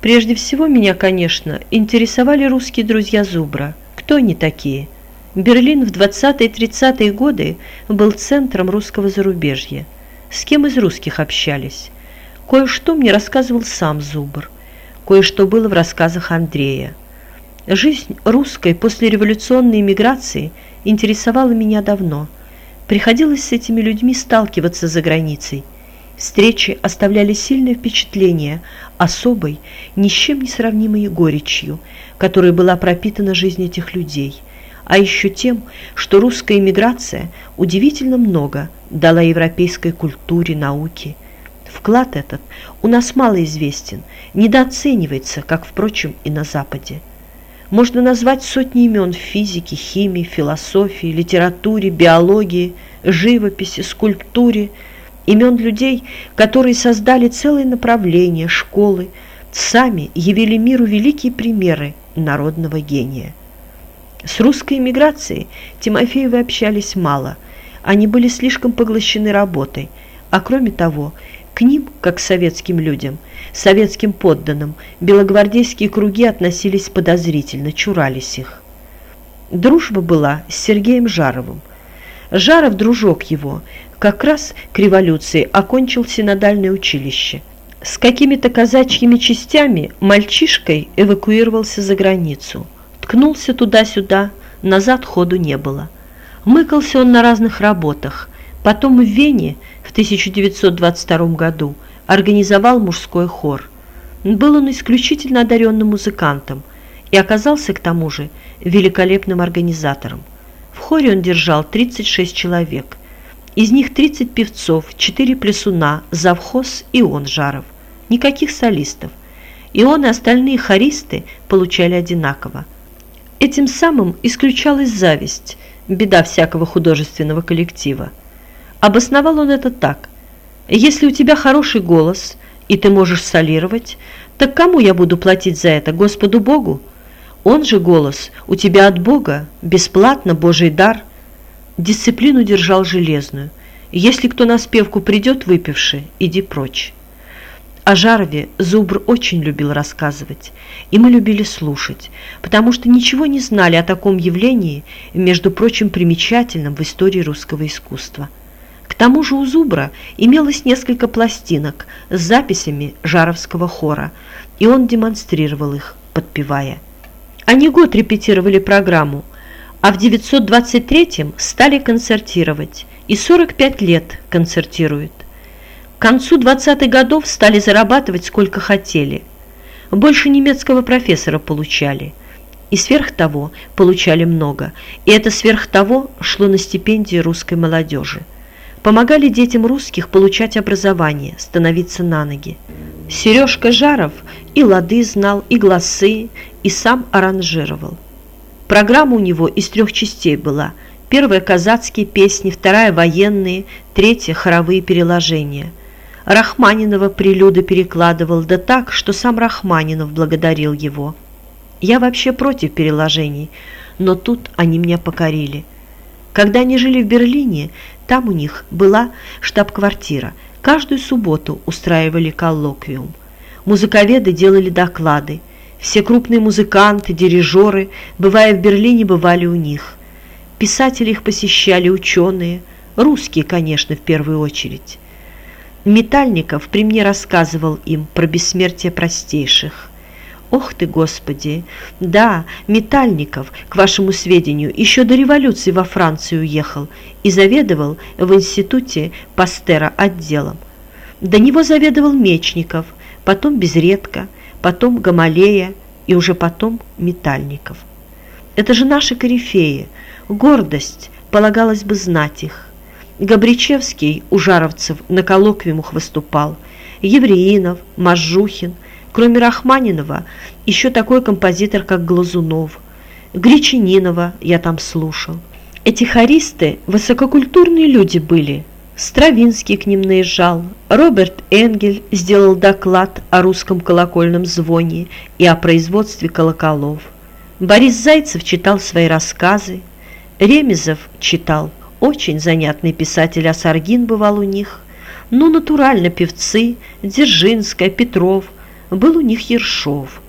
Прежде всего меня, конечно, интересовали русские друзья Зубра. Кто они такие? Берлин в 20-30-е годы был центром русского зарубежья. С кем из русских общались? Кое-что мне рассказывал сам Зубр. Кое-что было в рассказах Андрея. Жизнь русской послереволюционной эмиграции интересовала меня давно. Приходилось с этими людьми сталкиваться за границей. Встречи оставляли сильное впечатление особой, ни с чем не сравнимой горечью, которой была пропитана жизнь этих людей, а еще тем, что русская эмиграция удивительно много дала европейской культуре, науке. Вклад этот у нас мало известен, недооценивается, как, впрочем, и на Западе. Можно назвать сотни имен в физике, химии, философии, литературе, биологии, живописи, скульптуре – имен людей, которые создали целые направления, школы, сами явили миру великие примеры народного гения. С русской эмиграцией Тимофеевы общались мало, они были слишком поглощены работой, а кроме того, к ним, как к советским людям, советским подданным, белогвардейские круги относились подозрительно, чурались их. Дружба была с Сергеем Жаровым. Жаров, дружок его, как раз к революции окончил синодальное училище. С какими-то казачьими частями мальчишкой эвакуировался за границу. Ткнулся туда-сюда, назад ходу не было. Мыкался он на разных работах. Потом в Вене в 1922 году организовал мужской хор. Был он исключительно одаренным музыкантом и оказался к тому же великолепным организатором. В хоре он держал 36 человек, из них 30 певцов, 4 плясуна, завхоз и он, Жаров. Никаких солистов. И он и остальные хористы получали одинаково. Этим самым исключалась зависть, беда всякого художественного коллектива. Обосновал он это так. Если у тебя хороший голос, и ты можешь солировать, так кому я буду платить за это, Господу Богу? Он же голос у тебя от Бога, бесплатно, Божий дар – Дисциплину держал железную. Если кто на спевку придет выпивший, иди прочь. О Жарове Зубр очень любил рассказывать, и мы любили слушать, потому что ничего не знали о таком явлении, между прочим, примечательном в истории русского искусства. К тому же у Зубра имелось несколько пластинок с записями Жаровского хора, и он демонстрировал их, подпевая. Они год репетировали программу, а в 923-м стали концертировать, и 45 лет концертируют. К концу 20-х годов стали зарабатывать сколько хотели. Больше немецкого профессора получали. И сверх того получали много, и это сверх того шло на стипендии русской молодежи. Помогали детям русских получать образование, становиться на ноги. Сережка Жаров и лады знал, и гласы, и сам аранжировал. Программа у него из трех частей была. Первая – казацкие песни, вторая – военные, третья – хоровые переложения. Рахманинова прилюды перекладывал, да так, что сам Рахманинов благодарил его. Я вообще против переложений, но тут они меня покорили. Когда они жили в Берлине, там у них была штаб-квартира. Каждую субботу устраивали коллоквиум. Музыковеды делали доклады. Все крупные музыканты, дирижеры, бывая в Берлине, бывали у них. Писатели их посещали, ученые, русские, конечно, в первую очередь. Метальников при мне рассказывал им про бессмертие простейших. Ох ты, Господи! Да, Метальников, к вашему сведению, еще до революции во Францию уехал и заведовал в институте Пастера отделом. До него заведовал Мечников, потом Безредко – потом Гамалея и уже потом Метальников. Это же наши корифеи, гордость, полагалось бы знать их. Габричевский у жаровцев на коллоквиумах выступал, Евреинов, Мажухин, кроме Рахманинова, еще такой композитор, как Глазунов, Гречининова я там слушал. Эти хористы высококультурные люди были, Стравинский к ним наезжал, Роберт Энгель сделал доклад о русском колокольном звоне и о производстве колоколов. Борис Зайцев читал свои рассказы, Ремезов читал, очень занятный писатель Асаргин бывал у них, ну, натурально певцы, Дзержинская, Петров, Был у них Ершов,